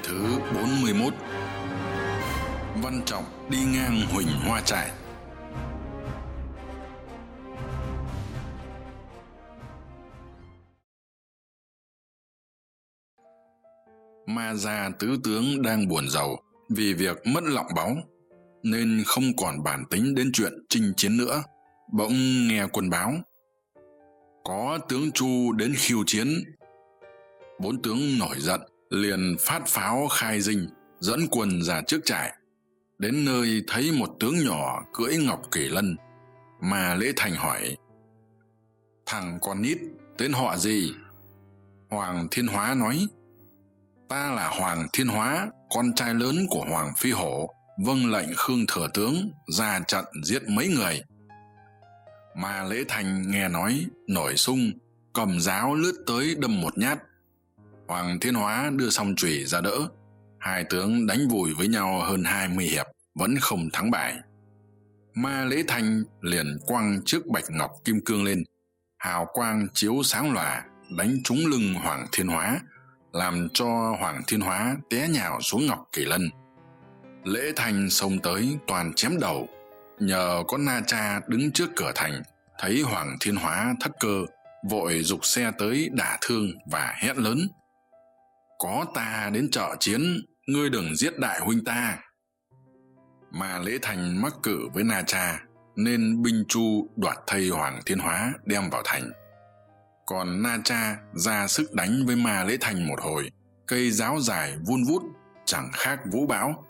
Ngày thứ 41 Văn Trọng đi ngang Huỳnh Hoa Trại Ma gia tứ tướng đang buồn giàu vì việc mất lọng báu, nên không còn bản tính đến chuyện chinh chiến nữa. Bỗng nghe quân báo. Có tướng Chu đến khiêu chiến. Bốn tướng nổi giận, liền phát pháo khai dinh, dẫn quân ra trước trại. Đến nơi thấy một tướng nhỏ cưỡi ngọc kỷ lân, mà lễ thành hỏi. Thằng con nít, tên họ gì? Hoàng Thiên Hóa nói, ta là Hoàng Thiên Hóa, con trai lớn của Hoàng Phi Hổ, vâng lệnh Khương Thừa Tướng ra trận giết mấy người. Mà Lễ Thành nghe nói, nổi sung, cầm giáo lướt tới đâm một nhát. Hoàng Thiên Hóa đưa song chùy ra đỡ, hai tướng đánh vùi với nhau hơn hai mươi hiệp, vẫn không thắng bại. Ma Lễ Thành liền quăng chiếc bạch ngọc kim cương lên, hào quang chiếu sáng lòa, đánh trúng lưng Hoàng Thiên Hóa, làm cho Hoàng Thiên Hóa té nhào xuống Ngọc Kỳ Lân. Lễ Thành xông tới toàn chém đầu, nhờ có Na Cha đứng trước cửa thành, thấy Hoàng Thiên Hóa thất cơ, vội dục xe tới đả thương và hét lớn. Có ta đến trợ chiến, ngươi đừng giết đại huynh ta. Mà Lễ Thành mắc cử với Na Cha, nên binh chu đoạt thây Hoàng Thiên Hóa đem vào thành. Còn na cha ra sức đánh với ma lễ thành một hồi cây giáo dài vun vút chẳng khác vũ bão.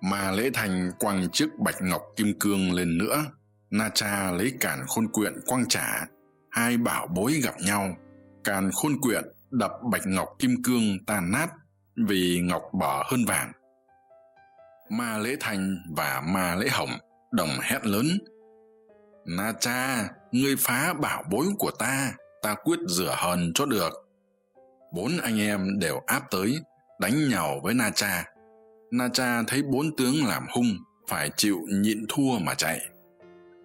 Mà lễ thành quăng chiếc bạch ngọc kim cương lên nữa na cha lấy càn khôn quyện quăng trả. Hai bảo bối gặp nhau càn khôn quyện đập bạch ngọc kim cương tan nát vì ngọc bở hơn vàng. Ma lễ thành và ma lễ hồng đồng hét lớn, na cha, ngươi phá bảo bối của ta ta quyết rửa hờn cho được. Bốn anh em đều áp tới, đánh nhau với na cha. Na cha thấy bốn tướng làm hung, phải chịu nhịn thua mà chạy.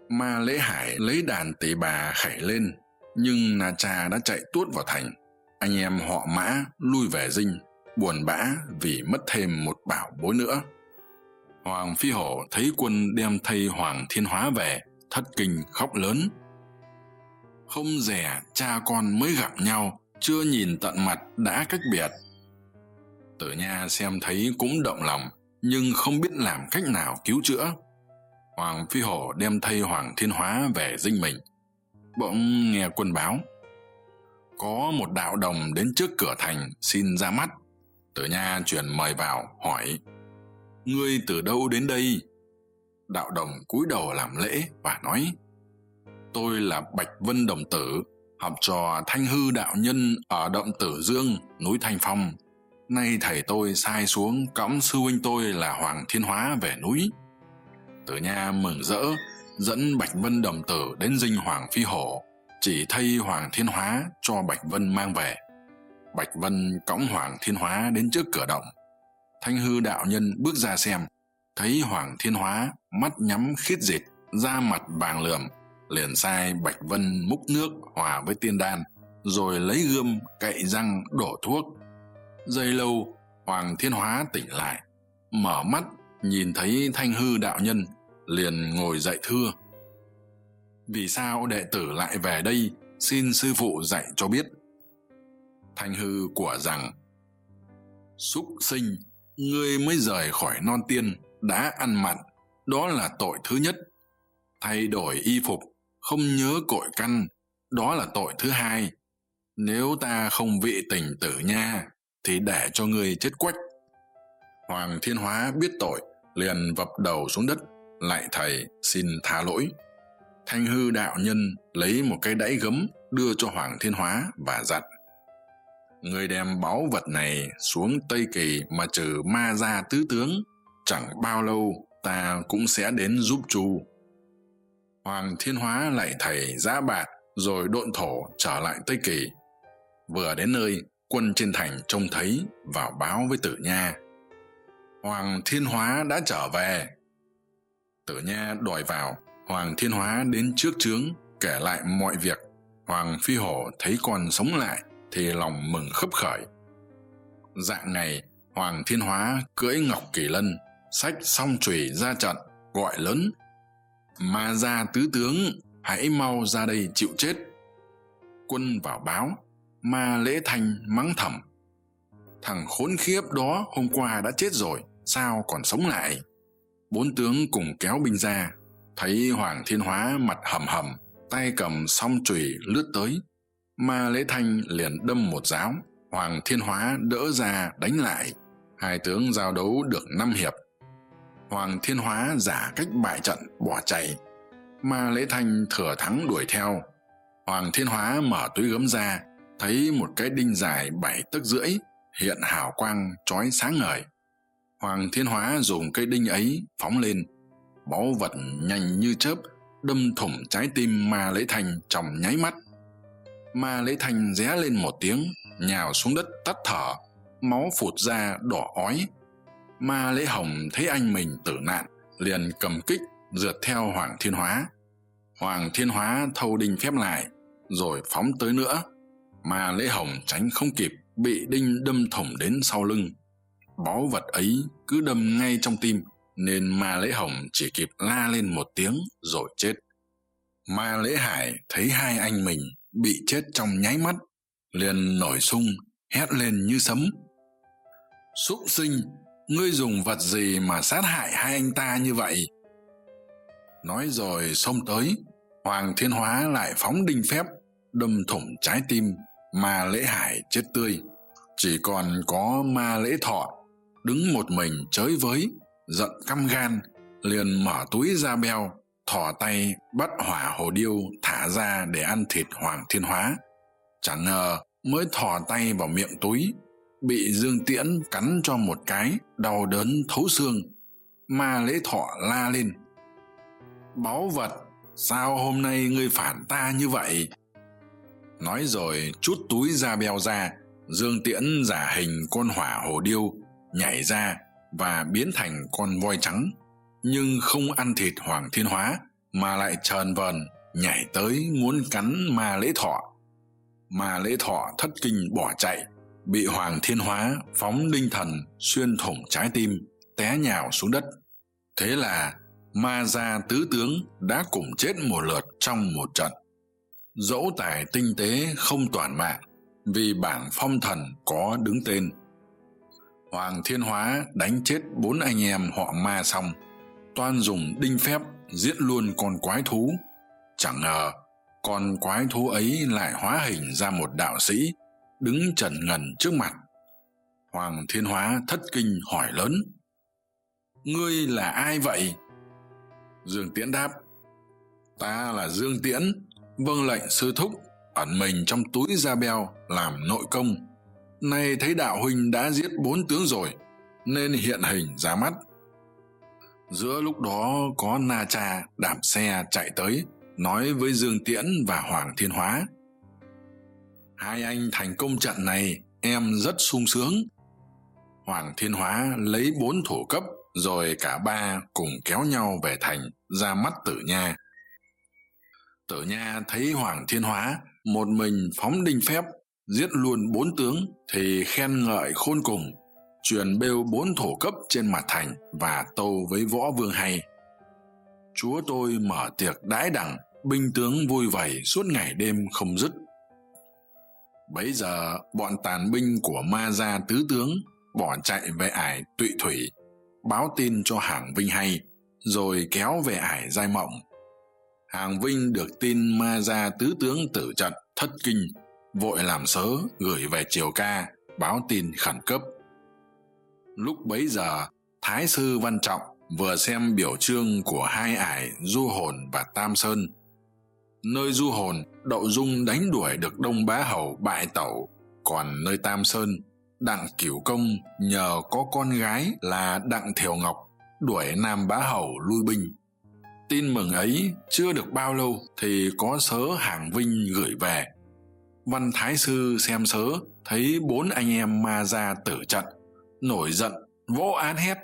Ma lễ hải lấy đàn tỷ bà khảy lên, nhưng na cha đã chạy tuốt vào thành anh em họ mã lui về dinh, buồn bã vì mất thêm một bảo bối nữa. Hoàng phi hổ thấy quân đem thây hoàng thiên hóa về, thất kinh khóc lớn. Không rẻ cha con mới gặp nhau, chưa nhìn tận mặt đã cách biệt. Tử nha xem thấy cũng động lòng, nhưng không biết làm cách nào cứu chữa. Hoàng phi hổ đem thây hoàng thiên hóa về dinh mình. Bỗng nghe quân báo có một đạo đồng đến trước cửa thành, xin ra mắt. Tử nha truyền mời vào, hỏi, ngươi từ đâu đến đây? Đạo đồng cúi đầu làm lễ và nói, tôi là bạch vân đồng tử, học trò thanh hư đạo nhân ở động tử dương, núi thanh phong. Nay thầy tôi sai xuống cõng sư huynh tôi là hoàng thiên hóa về núi. Tử nha mừng rỡ, dẫn bạch vân đồng tử đến dinh hoàng phi hổ chỉ thay hoàng thiên hóa cho bạch vân mang về. Bạch vân cõng hoàng thiên hóa đến trước cửa động. Thanh hư đạo nhân bước ra xem, thấy hoàng thiên hóa mắt nhắm khít dịt, da mặt vàng lườm liền sai bạch vân múc nước hòa với tiên đan, rồi lấy gươm cậy răng đổ thuốc. Giây lâu, hoàng thiên hóa tỉnh lại, mở mắt, nhìn thấy thanh hư đạo nhân, liền ngồi dậy thưa vì sao đệ tử lại về đây? Xin sư phụ dạy cho biết. Thanh hư của rằng, súc sinh, ngươi mới rời khỏi non tiên, đã ăn mặn, đó là tội thứ nhất. Thay đổi y phục, không nhớ cội căn, đó là tội thứ hai. Nếu ta không vị tình tử nha, thì để cho ngươi chết quách. Hoàng thiên hóa biết tội, liền vập đầu xuống đất, lại thầy xin tha lỗi thanh hư đạo nhân lấy một cái đẫy gấm đưa cho hoàng thiên hóa và dặn, người đem báu vật này xuống tây kỳ mà trừ ma gia tứ tướng, chẳng bao lâu ta cũng sẽ đến giúp chu. Hoàng thiên hóa lại thầy giã bạt rồi độn thổ trở lại tây kỳ. Vừa đến nơi, quân trên thành trông thấy, vào báo với tử nha. Hoàng thiên hóa đã trở về. Tử nha đòi vào hoàng thiên hóa đến trước trướng, kể lại mọi việc. Hoàng phi hổ thấy còn sống lại, thì lòng mừng khấp khởi. Dạng ngày, hoàng thiên hóa cưỡi ngọc kỳ lân sách song chùy ra trận, gọi lớn, ma gia tứ tướng, hãy mau ra đây chịu chết. Quân vào báo, ma lễ thanh mắng thầm, thằng khốn khiếp đó hôm qua đã chết rồi, sao còn sống lại? Bốn tướng cùng kéo binh ra thấy hoàng thiên hóa mặt hầm hầm, tay cầm song chùy lướt tới, ma lễ thanh liền đâm một giáo. Hoàng thiên hóa đỡ ra đánh lại. Hai tướng giao đấu được năm hiệp. Hoàng thiên hóa giả cách bại trận, bỏ chạy. Ma lễ thanh thừa thắng đuổi theo. Hoàng thiên hóa mở túi gấm ra, thấy một cái đinh dài bảy tấc rưỡi, hiện hào quang trói sáng ngời. Hoàng thiên hóa dùng cây đinh ấy phóng lên báu vật nhanh như chớp, đâm thủng trái tim ma lễ thành trong nháy mắt. Ma lễ thành ré lên một tiếng, nhào xuống đất tắt thở, máu phụt ra đỏ ói. Ma lễ hồng thấy anh mình tử nạn, liền cầm kích rượt theo hoàng thiên hóa. Hoàng thiên hóa thâu đinh phép lại, rồi phóng tới nữa. Mà lễ hồng tránh không kịp, bị đinh đâm thủng đến sau lưng. Báu vật ấy cứ đâm ngay trong tim nên ma lễ hồng chỉ kịp la lên một tiếng rồi chết. Ma lễ hải thấy hai anh mình bị chết trong nháy mắt, liền nổi sung, hét lên như sấm. Súc sinh, ngươi dùng vật gì mà sát hại hai anh ta như vậy? Nói rồi xông tới, hoàng thiên hóa lại phóng đinh phép, đâm thủng trái tim ma lễ hải chết tươi. Chỉ còn có ma lễ thọ đứng một mình chới với giận căm gan, liền mở túi ra beo, thò tay bắt hỏa hồ điêu thả ra để ăn thịt hoàng thiên hóa. Chẳng ngờ mới thò tay vào miệng túi, bị dương tiễn cắn cho một cái, đau đớn thấu xương. Ma lễ thọ la lên, báu vật, sao hôm nay ngươi phản ta như vậy? Nói rồi chút túi da beo ra, dương tiễn giả hình con hỏa hồ điêu nhảy ra và biến thành con voi trắng. Nhưng không ăn thịt hoàng thiên hóa, mà lại trờn vờn, nhảy tới muốn cắn ma lễ thọ. Ma lễ thọ thất kinh bỏ chạy, bị hoàng thiên hóa phóng đinh thần xuyên thủng trái tim, té nhào xuống đất. Thế là ma gia tứ tướng đã cùng chết một lượt trong một trận. Dẫu tài tinh tế không toàn mạng, vì bảng phong thần có đứng tên hoàng thiên hóa đánh chết bốn anh em họ ma xong, toan dùng đinh phép giết luôn con quái thú. Chẳng ngờ, con quái thú ấy lại hóa hình ra một đạo sĩ, đứng trần ngần trước mặt. Hoàng thiên hóa thất kinh hỏi lớn, ngươi là ai vậy? Dương tiễn đáp, ta là dương tiễn vâng lệnh sư thúc, ẩn mình trong túi da beo làm nội công nay thấy đạo huynh đã giết bốn tướng rồi, nên hiện hình ra mắt. Giữa lúc đó có na cha đạp xe chạy tới, nói với dương tiễn và hoàng thiên hóa. Hai anh thành công trận này, em rất sung sướng. Hoàng thiên hóa lấy bốn thủ cấp, rồi cả ba cùng kéo nhau về thành, ra mắt tử nha. Tử nha thấy hoàng thiên hóa, một mình phóng đinh phép giết luôn bốn tướng thì khen ngợi khôn cùng, truyền bêu bốn thổ cấp trên mặt thành và tâu với võ vương hay. Chúa tôi mở tiệc đãi đẳng, binh tướng vui vầy suốt ngày đêm không dứt. Bấy giờ bọn tàn binh của ma gia tứ tướng bỏ chạy về ải tụy thủy, báo tin cho hàng vinh hay, rồi kéo về ải giai mộng. Hàng vinh được tin ma gia tứ tướng tử trận thất kinh vội làm sớ gửi về triều ca, báo tin khẩn cấp. Lúc bấy giờ, thái sư văn trọng vừa xem biểu trương của hai ải du hồn và tam sơn. Nơi du hồn, đậu dung đánh đuổi được đông bá hầu bại tẩu, còn nơi tam sơn, đặng cửu công nhờ có con gái là đặng thiều ngọc đuổi nam bá hầu lui binh. Tin mừng ấy chưa được bao lâu thì có sớ hàng vinh gửi về văn thái sư xem sớ, thấy bốn anh em ma ra tử trận, nổi giận, vỗ án hét.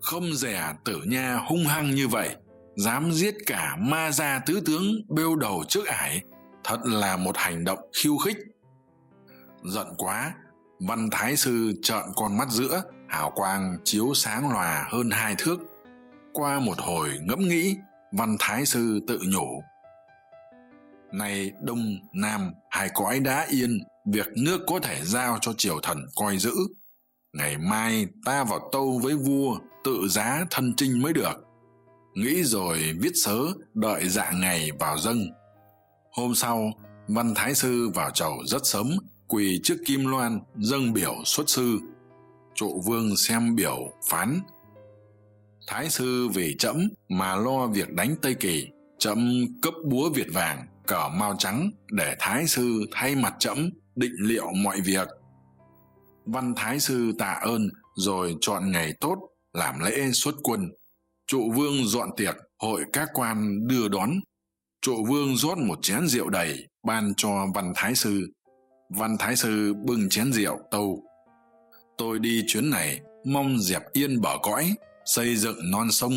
Không rẻ tử nha hung hăng như vậy, dám giết cả ma gia tứ tướng bêu đầu trước ải, thật là một hành động khiêu khích. Giận quá, văn thái sư trợn con mắt giữa, hào quang chiếu sáng lòa hơn hai thước. Qua một hồi ngẫm nghĩ, văn thái sư tự nhủ nay đông, nam, hai cõi đã yên, việc nước có thể giao cho triều thần coi giữ. Ngày mai ta vào tâu với vua, tự giá thân trinh mới được. Nghĩ rồi viết sớ, đợi dạ ngày vào dâng. Hôm sau, văn thái sư vào chầu rất sớm, quỳ trước kim loan, dâng biểu xuất sư. Trụ vương xem biểu phán. Thái sư vì trẫm mà lo việc đánh tây kỳ, trẫm cấp búa việt vàng cờ mao trắng để thái sư thay mặt trẫm định liệu mọi việc. Văn thái sư tạ ơn rồi chọn ngày tốt làm lễ xuất quân. Trụ vương dọn tiệc, hội các quan đưa đón. Trụ vương rót một chén rượu đầy, ban cho văn thái sư. Văn thái sư bưng chén rượu tâu. Tôi đi chuyến này, mong dẹp yên bờ cõi, xây dựng non sông,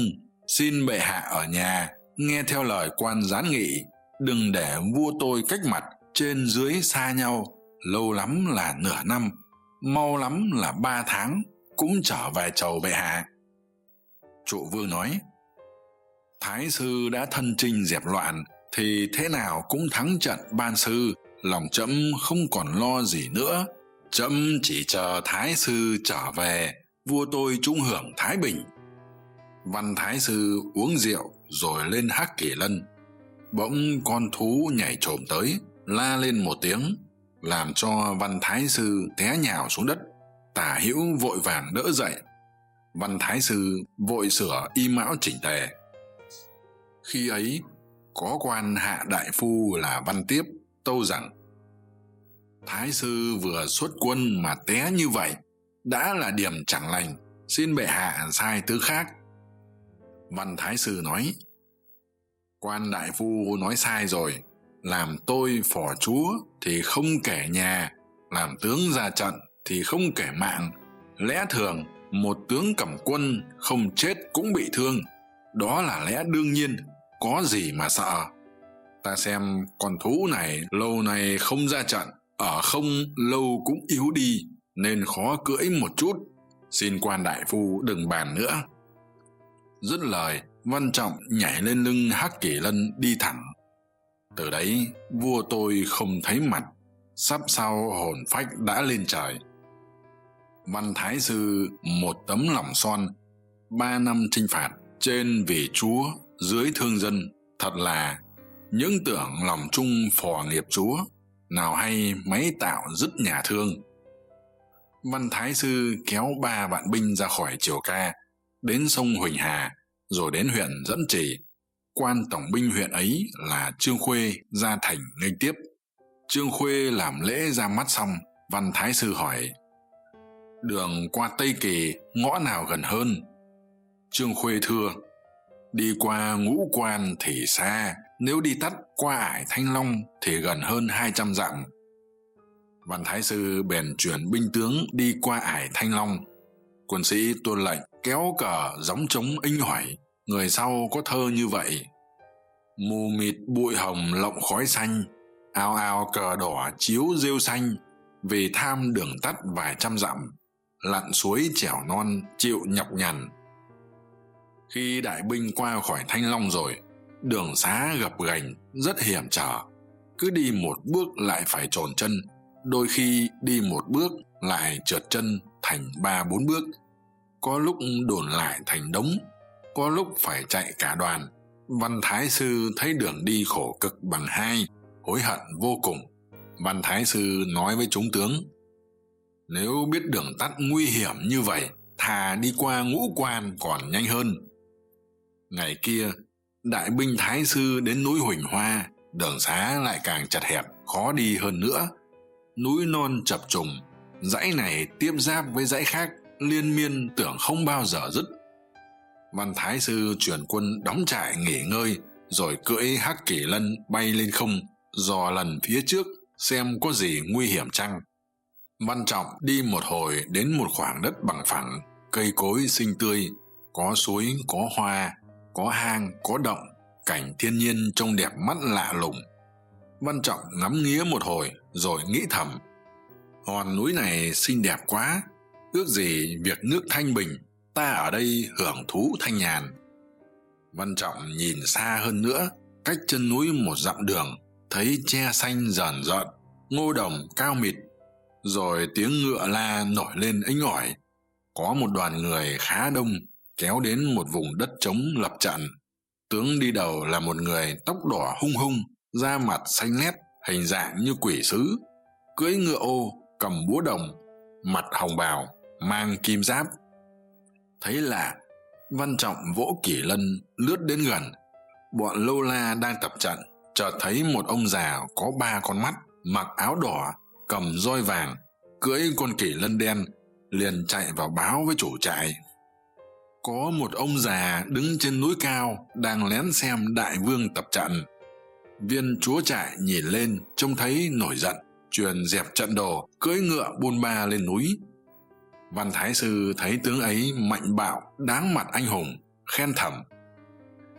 xin bệ hạ ở nhà nghe theo lời quan gián nghị đừng để vua tôi cách mặt trên dưới xa nhau. Lâu lắm là nửa năm, mau lắm là ba tháng, cũng trở về chầu bệ hạ. Trụ vương nói, thái sư đã thân trinh dẹp loạn, thì thế nào cũng thắng trận ban sư, lòng trẫm không còn lo gì nữa. Trẫm chỉ chờ thái sư trở về, vua tôi trung hưởng thái bình. Văn thái sư uống rượu rồi lên hắc kỷ lân bỗng con thú nhảy trồm tới, la lên một tiếng, làm cho văn thái sư té nhào xuống đất. Tả hữu vội vàng đỡ dậy. Văn thái sư vội sửa y mão chỉnh tề. Khi ấy, có quan hạ đại phu là văn tiếp tâu rằng, thái sư vừa xuất quân mà té như vậy, đã là điểm chẳng lành, xin bệ hạ sai thứ khác. Văn thái sư nói quan đại phu nói sai rồi. Làm tôi phò chúa thì không kể nhà, làm tướng ra trận thì không kể mạng. Lẽ thường, một tướng cầm quân không chết cũng bị thương. Đó là lẽ đương nhiên, có gì mà sợ. Ta xem con thú này lâu nay không ra trận, ở không lâu cũng yếu đi, nên khó cưỡi một chút. Xin quan đại phu đừng bàn nữa. Dứt lời văn trọng nhảy lên lưng hắc kỷ lân đi thẳng. Từ đấy, vua tôi không thấy mặt, sắp sau hồn phách đã lên trời. Văn thái sư, một tấm lòng son, ba năm chinh phạt trên vì chúa, dưới thương dân, thật là những tưởng lòng chung phò nghiệp chúa, nào hay máy tạo dứt nhà thương. Văn thái sư kéo ba vạn binh ra khỏi triều ca, đến sông huỳnh hà rồi đến huyện dẫn trì. Quan tổng binh huyện ấy là trương khuê ra thành nghênh tiếp. Trương khuê làm lễ ra mắt xong, văn thái sư hỏi, đường qua tây kỳ, ngõ nào gần hơn? Trương khuê thưa, đi qua ngũ quan thì xa, nếu đi tắt qua ải thanh long thì gần hơn hai trăm dặm. Văn thái sư bèn chuyển binh tướng đi qua ải thanh long. Quân sĩ tuân lệnh kéo cờ gióng trống inh hỏi người sau có thơ như vậy. Mù mịt bụi hồng lộng khói xanh, ao ao cờ đỏ chiếu rêu xanh, vì tham đường tắt vài trăm dặm, lặn suối chèo non chịu nhọc nhằn. Khi đại binh qua khỏi thanh long rồi, đường xá gập ghềnh, rất hiểm trở. Cứ đi một bước lại phải trồn chân, đôi khi đi một bước lại trượt chân thành ba bốn bước có lúc đồn lại thành đống, có lúc phải chạy cả đoàn. Văn thái sư thấy đường đi khổ cực bằng hai, hối hận vô cùng. Văn thái sư nói với chúng tướng, nếu biết đường tắt nguy hiểm như vậy, thà đi qua ngũ quan còn nhanh hơn. Ngày kia, đại binh thái sư đến núi huỳnh hoa, đường xá lại càng chật hẹp, khó đi hơn nữa. Núi non chập trùng, dãy này tiếp giáp với dãy khác liên miên tưởng không bao giờ dứt. Văn thái sư chuyển quân đóng trại nghỉ ngơi, rồi cưỡi hắc kỷ lân bay lên không, dò lần phía trước, xem có gì nguy hiểm chăng. Văn trọng đi một hồi đến một khoảng đất bằng phẳng, cây cối xinh tươi, có suối, có hoa, có hang, có động, cảnh thiên nhiên trông đẹp mắt lạ lùng. Văn trọng ngắm nghía một hồi rồi nghĩ thầm, hòn núi này xinh đẹp quá ước gì việc nước thanh bình, ta ở đây hưởng thú thanh nhàn. Văn trọng nhìn xa hơn nữa, cách chân núi một dặm đường, thấy tre xanh rờn rợn ngô đồng cao mịt, rồi tiếng ngựa la nổi lên inh ỏi. Có một đoàn người khá đông, kéo đến một vùng đất trống lập trận. Tướng đi đầu là một người tóc đỏ hung hung, da mặt xanh lét, hình dạng như quỷ sứ. Cưỡi ngựa ô, cầm búa đồng, mặt hồng bào mang kim giáp. Thấy lạ văn trọng vỗ kỷ lân lướt đến gần, bọn lô la đang tập trận, chợt thấy một ông già có ba con mắt, mặc áo đỏ, cầm roi vàng, cưỡi con kỷ lân đen, liền chạy vào báo với chủ trại. Có một ông già đứng trên núi cao đang lén xem đại vương tập trận. Viên chúa trại nhìn lên trông thấy nổi giận, truyền dẹp trận đồ, cưỡi ngựa buôn ba lên núi văn thái sư thấy tướng ấy mạnh bạo, đáng mặt anh hùng, khen thầm.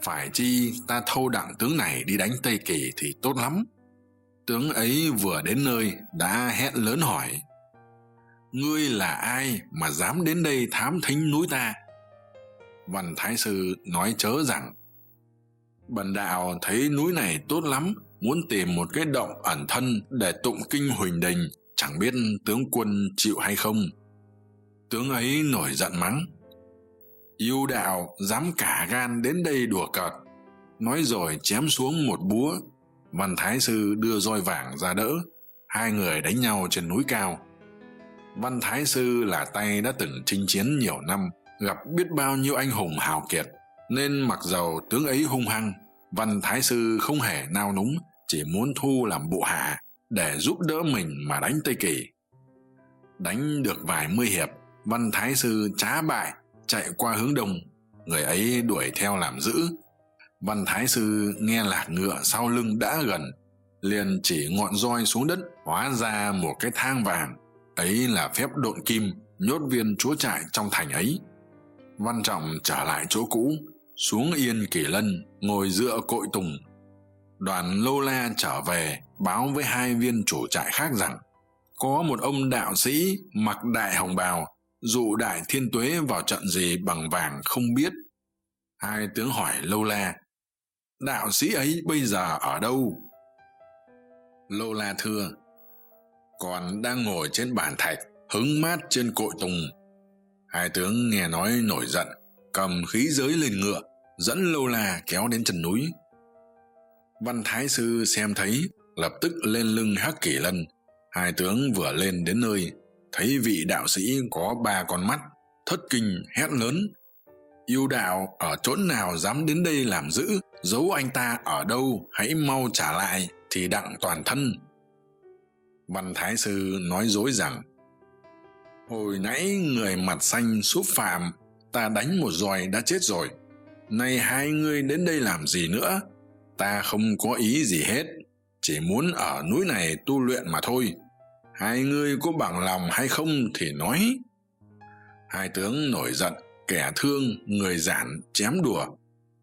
Phải chi ta thâu đặng tướng này đi đánh tây kỳ thì tốt lắm. Tướng ấy vừa đến nơi đã hét lớn hỏi. Ngươi là ai mà dám đến đây thám thính núi ta? Văn thái sư nói chớ rằng. Bần đạo thấy núi này tốt lắm, muốn tìm một cái động ẩn thân để tụng kinh huỳnh đình, chẳng biết tướng quân chịu hay không tướng ấy nổi giận mắng. Yêu đạo dám cả gan đến đây đùa cợt. Nói rồi chém xuống một búa. Văn thái sư đưa roi vàng ra đỡ. Hai người đánh nhau trên núi cao. Văn thái sư là tay đã từng chinh chiến nhiều năm, gặp biết bao nhiêu anh hùng hào kiệt, nên mặc dầu tướng ấy hung hăng, văn thái sư không hề nao núng, chỉ muốn thu làm bộ hạ để giúp đỡ mình mà đánh tây kỳ. Đánh được vài mươi hiệp văn thái sư trá bại, chạy qua hướng đông. Người ấy đuổi theo làm giữ văn thái sư nghe lạc ngựa sau lưng đã gần, liền chỉ ngọn roi xuống đất, hóa ra một cái thang vàng. Ấy là phép độn kim, nhốt viên chúa trại trong thành ấy. Văn trọng trở lại chỗ cũ, xuống yên kỳ lân, ngồi dựa cội tùng. Đoàn lô la trở về, báo với hai viên chủ trại khác rằng, có một ông đạo sĩ mặc đại hồng bào dụ đại thiên tuế vào trận gì bằng vàng không biết. Hai tướng hỏi lâu la, đạo sĩ ấy bây giờ ở đâu? Lâu la thưa, còn đang ngồi trên bàn thạch, hứng mát trên cội tùng. Hai tướng nghe nói nổi giận, cầm khí giới lên ngựa, dẫn lâu la kéo đến chân núi. Văn thái sư xem thấy, lập tức lên lưng hắc kỷ lân. Hai tướng vừa lên đến nơi thấy vị đạo sĩ có ba con mắt, thất kinh, hét lớn. Yêu đạo, ở chỗ nào dám đến đây làm giữ giấu anh ta ở đâu? Hãy mau trả lại, thì đặng toàn thân. Văn thái sư nói dối rằng, hồi nãy người mặt xanh xúc phạm, ta đánh một roi đã chết rồi. Nay hai ngươi đến đây làm gì nữa? Ta không có ý gì hết, chỉ muốn ở núi này tu luyện mà thôi hai ngươi có bằng lòng hay không thì nói. Hai tướng nổi giận, kẻ thương, người giản, chém đùa.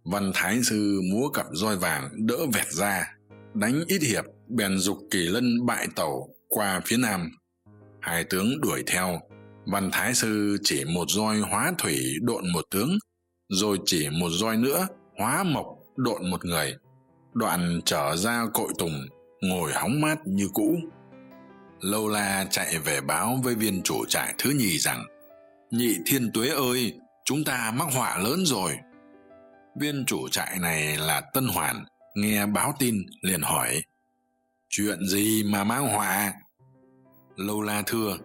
Văn thái sư múa cặp roi vàng đỡ vẹt ra, đánh ít hiệp, bèn dục kỳ lân bại tẩu qua phía nam. Hai tướng đuổi theo. Văn thái sư chỉ một roi hóa thủy độn một tướng, rồi chỉ một roi nữa hóa mộc độn một người. Đoạn trở ra cội tùng, ngồi hóng mát như cũ lâu la chạy về báo với viên chủ trại thứ nhì rằng, nhị thiên tuế ơi, chúng ta mắc họa lớn rồi. Viên chủ trại này là tân hoàn, nghe báo tin liền hỏi, chuyện gì mà mang họa? Lâu la thưa,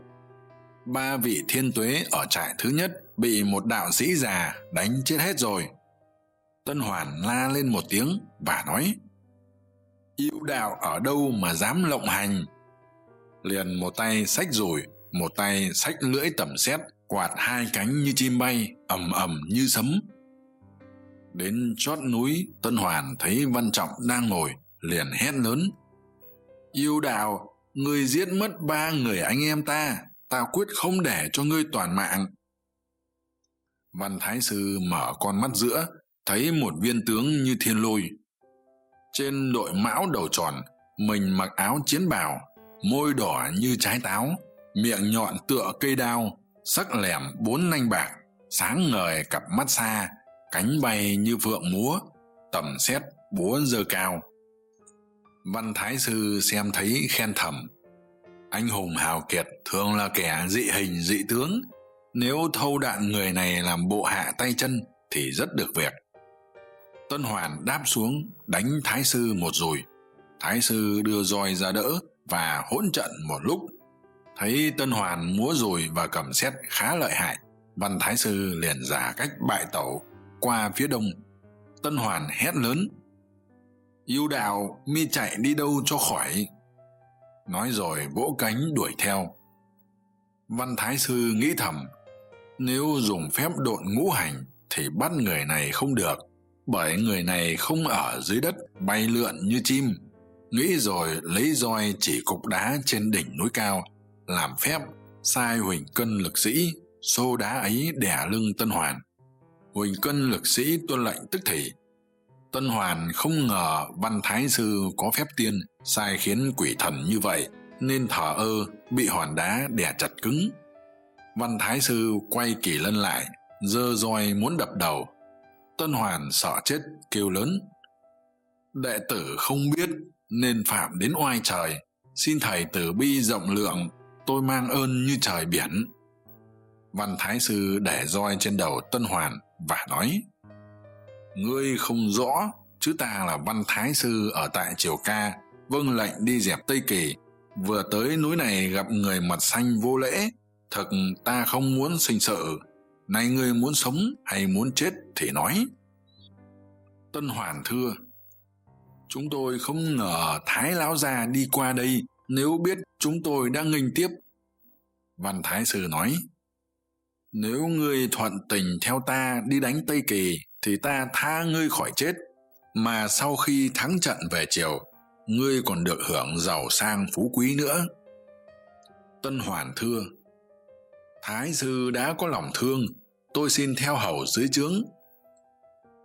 ba vị thiên tuế ở trại thứ nhất bị một đạo sĩ già đánh chết hết rồi. Tân hoàn la lên một tiếng và nói, yêu đạo ở đâu mà dám lộng hành? Liền một tay xách rùi một tay xách lưỡi tẩm xét, quạt hai cánh như chim bay, ầm ầm như sấm. Đến chót núi, tân hoàn thấy văn trọng đang ngồi, liền hét lớn. Yêu đạo, người giết mất ba người anh em ta ta quyết không để cho ngươi toàn mạng. Văn thái sư mở con mắt giữa, thấy một viên tướng như thiên lôi. Trên đội mão đầu tròn, mình mặc áo chiến bào môi đỏ như trái táo, miệng nhọn tựa cây đao, sắc lẻm bốn nanh bạc, sáng ngời cặp mắt xa, cánh bay như phượng múa, tầm xét búa dơ cao. Văn thái sư xem thấy khen thầm. Anh hùng hào kiệt thường là kẻ dị hình, dị tướng. Nếu thâu đạn người này làm bộ hạ tay chân thì rất được việc. Tân hoàn đáp xuống, đánh thái sư một dùi thái sư đưa roi ra đỡ và hỗn trận một lúc. Thấy tân hoàn múa dùi và cầm xét khá lợi hại, văn thái sư liền giả cách bại tẩu qua phía đông. Tân hoàn hét lớn, yêu đạo, mi chạy đi đâu cho khỏi? Nói rồi vỗ cánh đuổi theo. Văn thái sư nghĩ thầm, nếu dùng phép độn ngũ hành thì bắt người này không được, bởi người này không ở dưới đất bay lượn như chim nghĩ rồi lấy roi chỉ cục đá trên đỉnh núi cao, làm phép, sai huỳnh cân lực sĩ, xô đá ấy đẻ lưng tân hoàn. Huỳnh cân lực sĩ tuân lệnh tức thì. Tân hoàn không ngờ văn thái sư có phép tiên, sai khiến quỷ thần như vậy, nên thở ơ, bị hòn đá đè chặt cứng. Văn thái sư quay kỳ lân lại, giơ roi muốn đập đầu. Tân hoàn sợ chết, kêu lớn, đệ tử không biết nên phạm đến oai trời. Xin thầy từ bi rộng lượng, tôi mang ơn như trời biển. Văn thái sư để roi trên đầu tân hoàn và nói, ngươi không rõ, chứ ta là văn thái sư ở tại triều ca vâng lệnh đi dẹp tây kỳ. Vừa tới núi này gặp người mặt xanh vô lễ, thật ta không muốn sinh sự. Nay ngươi muốn sống hay muốn chết thì nói. Tân hoàn thưa chúng tôi không ngờ thái lão gia đi qua đây, nếu biết chúng tôi đang nghênh tiếp. Văn thái sư nói, nếu ngươi thuận tình theo ta đi đánh tây kỳ, thì ta tha ngươi khỏi chết. Mà sau khi thắng trận về chiều ngươi còn được hưởng giàu sang phú quý nữa. Tân hoàn thưa, thái sư đã có lòng thương, tôi xin theo hầu dưới trướng.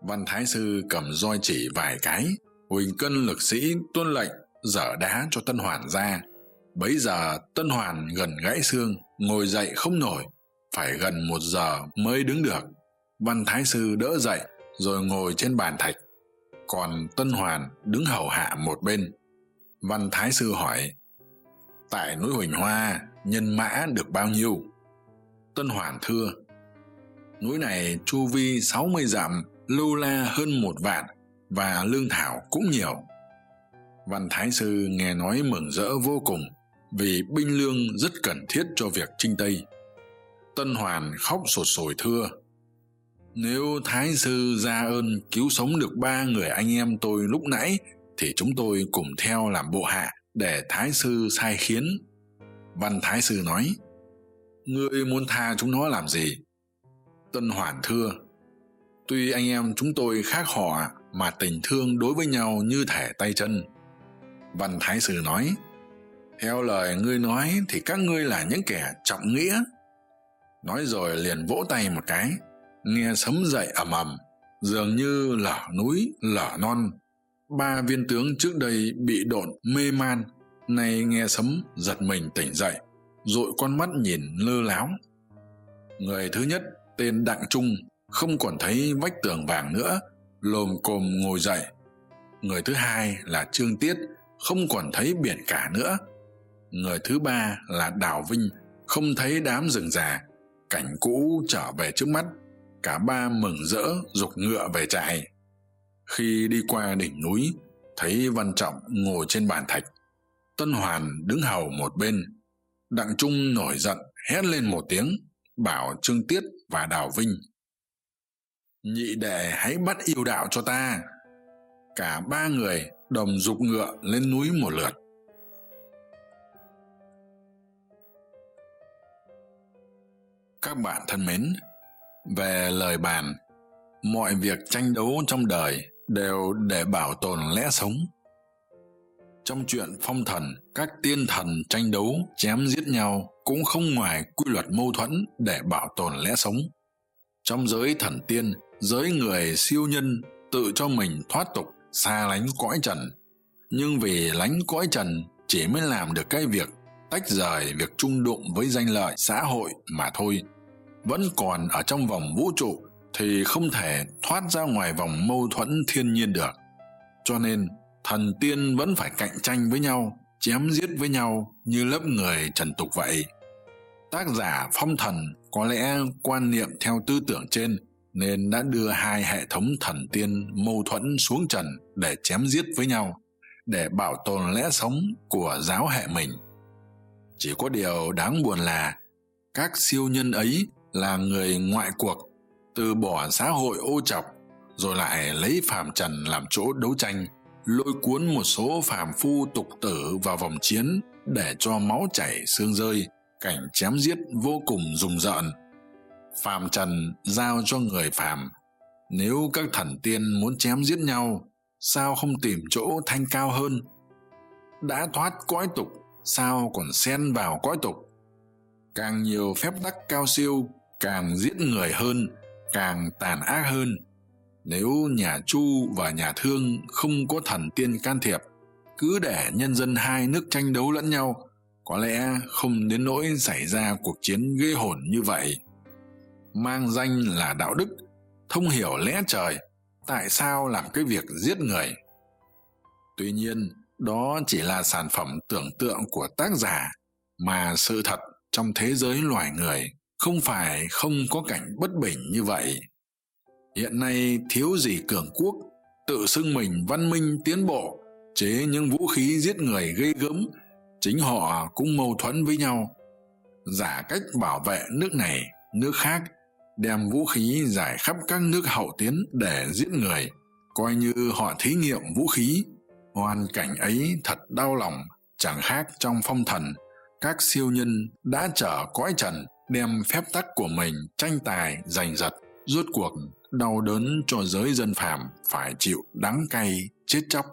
Văn thái sư cầm roi chỉ vài cái huỳnh cân lực sĩ tuân lệnh dở đá cho tân hoàn ra. Bấy giờ tân hoàn gần gãy xương, ngồi dậy không nổi, phải gần một giờ mới đứng được. Văn thái sư đỡ dậy, rồi ngồi trên bàn thạch. Còn tân hoàn đứng hầu hạ một bên. Văn thái sư hỏi, tại núi huỳnh hoa, nhân mã được bao nhiêu? Tân hoàn thưa, núi này chu vi sáu mươi dặm, lưu la hơn một vạn và lương thảo cũng nhiều. Văn thái sư nghe nói mừng rỡ vô cùng vì binh lương rất cần thiết cho việc chinh tây. Tân hoàn khóc sột sồi thưa, nếu thái sư ra ơn cứu sống được ba người anh em tôi lúc nãy, thì chúng tôi cùng theo làm bộ hạ để thái sư sai khiến. Văn thái sư nói, ngươi muốn tha chúng nó làm gì? Tân hoàn thưa, tuy anh em chúng tôi khác họ mà tình thương đối với nhau như thể tay chân. Văn thái sư nói, theo lời ngươi nói thì các ngươi là những kẻ trọng nghĩa. Nói rồi liền vỗ tay một cái, nghe sấm dậy ầm ầm, dường như lở núi, lở non. Ba viên tướng trước đây bị độn mê man, nay nghe sấm giật mình tỉnh dậy, dội con mắt nhìn lơ láo. Người thứ nhất tên đặng trung không còn thấy vách tường vàng nữa lồm cồm ngồi dậy. Người thứ hai là trương tiết, không còn thấy biển cả nữa. Người thứ ba là đào vinh, không thấy đám rừng già. Cảnh cũ trở về trước mắt, cả ba mừng rỡ g ụ c ngựa về trại. Khi đi qua đỉnh núi, thấy văn trọng ngồi trên bàn thạch. Tân hoàn đứng hầu một bên. Đặng trung nổi giận, hét lên một tiếng, bảo trương tiết và đào vinh nhị đệ, hãy bắt yêu đạo cho ta. Cả ba người đồng dục ngựa lên núi một lượt. Các bạn thân mến, về lời bàn, mọi việc tranh đấu trong đời đều để bảo tồn lẽ sống. Trong chuyện phong thần, các tiên thần tranh đấu, chém giết nhau cũng không ngoài quy luật mâu thuẫn để bảo tồn lẽ sống. Trong giới thần tiên giới người siêu nhân tự cho mình thoát tục, xa lánh cõi trần. Nhưng vì lánh cõi trần, chỉ mới làm được cái việc tách rời việc chung đụng với danh lợi xã hội mà thôi. Vẫn còn ở trong vòng vũ trụ thì không thể thoát ra ngoài vòng mâu thuẫn thiên nhiên được. Cho nên, thần tiên vẫn phải cạnh tranh với nhau, chém giết với nhau như lớp người trần tục vậy. Tác giả phong thần có lẽ quan niệm theo tư tưởng trên nên đã đưa hai hệ thống thần tiên mâu thuẫn xuống trần để chém giết với nhau, để bảo tồn lẽ sống của giáo hệ mình. Chỉ có điều đáng buồn là các siêu nhân ấy là người ngoại cuộc, từ bỏ xã hội ô chọc, rồi lại lấy phàm trần làm chỗ đấu tranh, lôi cuốn một số phàm phu tục tử vào vòng chiến để cho máu chảy xương rơi, cảnh chém giết vô cùng rùng rợn phàm trần giao cho người phàm nếu các thần tiên muốn chém giết nhau, sao không tìm chỗ thanh cao hơn? Đã thoát cõi tục, sao còn xen vào cõi tục? Càng nhiều phép tắc cao siêu, càng giết người hơn, càng tàn ác hơn. Nếu nhà chu và nhà thương không có thần tiên can thiệp, cứ để nhân dân hai nước tranh đấu lẫn nhau, có lẽ không đến nỗi xảy ra cuộc chiến ghê hồn như vậy mang danh là đạo đức, thông hiểu lẽ trời, tại sao làm cái việc giết người. Tuy nhiên, đó chỉ là sản phẩm tưởng tượng của tác giả, mà sự thật trong thế giới loài người không phải không có cảnh bất bình như vậy. Hiện nay, thiếu gì cường quốc, tự xưng mình văn minh tiến bộ, chế những vũ khí giết người gây gớm, chính họ cũng mâu thuẫn với nhau. Giả cách bảo vệ nước này, nước khác đem vũ khí giải khắp các nước hậu tiến để giết người. Coi như họ thí nghiệm vũ khí, hoàn cảnh ấy thật đau lòng, chẳng khác trong phong thần. Các siêu nhân đã trở cõi trần, đem phép tắc của mình tranh tài, giành giật. Rốt cuộc, đau đớn cho giới dân phàm phải chịu đắng cay, chết chóc.